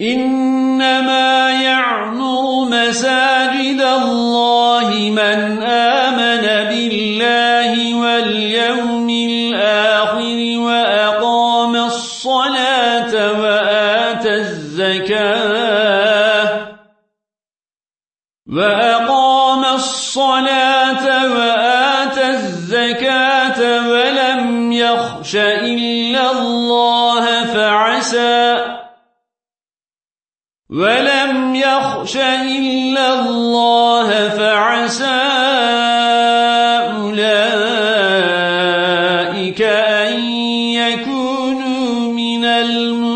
إنما يعمر مساجد الله من آمن بالله واليوم الآخر وأقام الصلاة وآتى الزكاة وأقام الصلاة وآتى الزكاة ولم يخش إلا الله فعسى ولم يخش إلا الله فعسى أولئك أن يكونوا من المهتدين.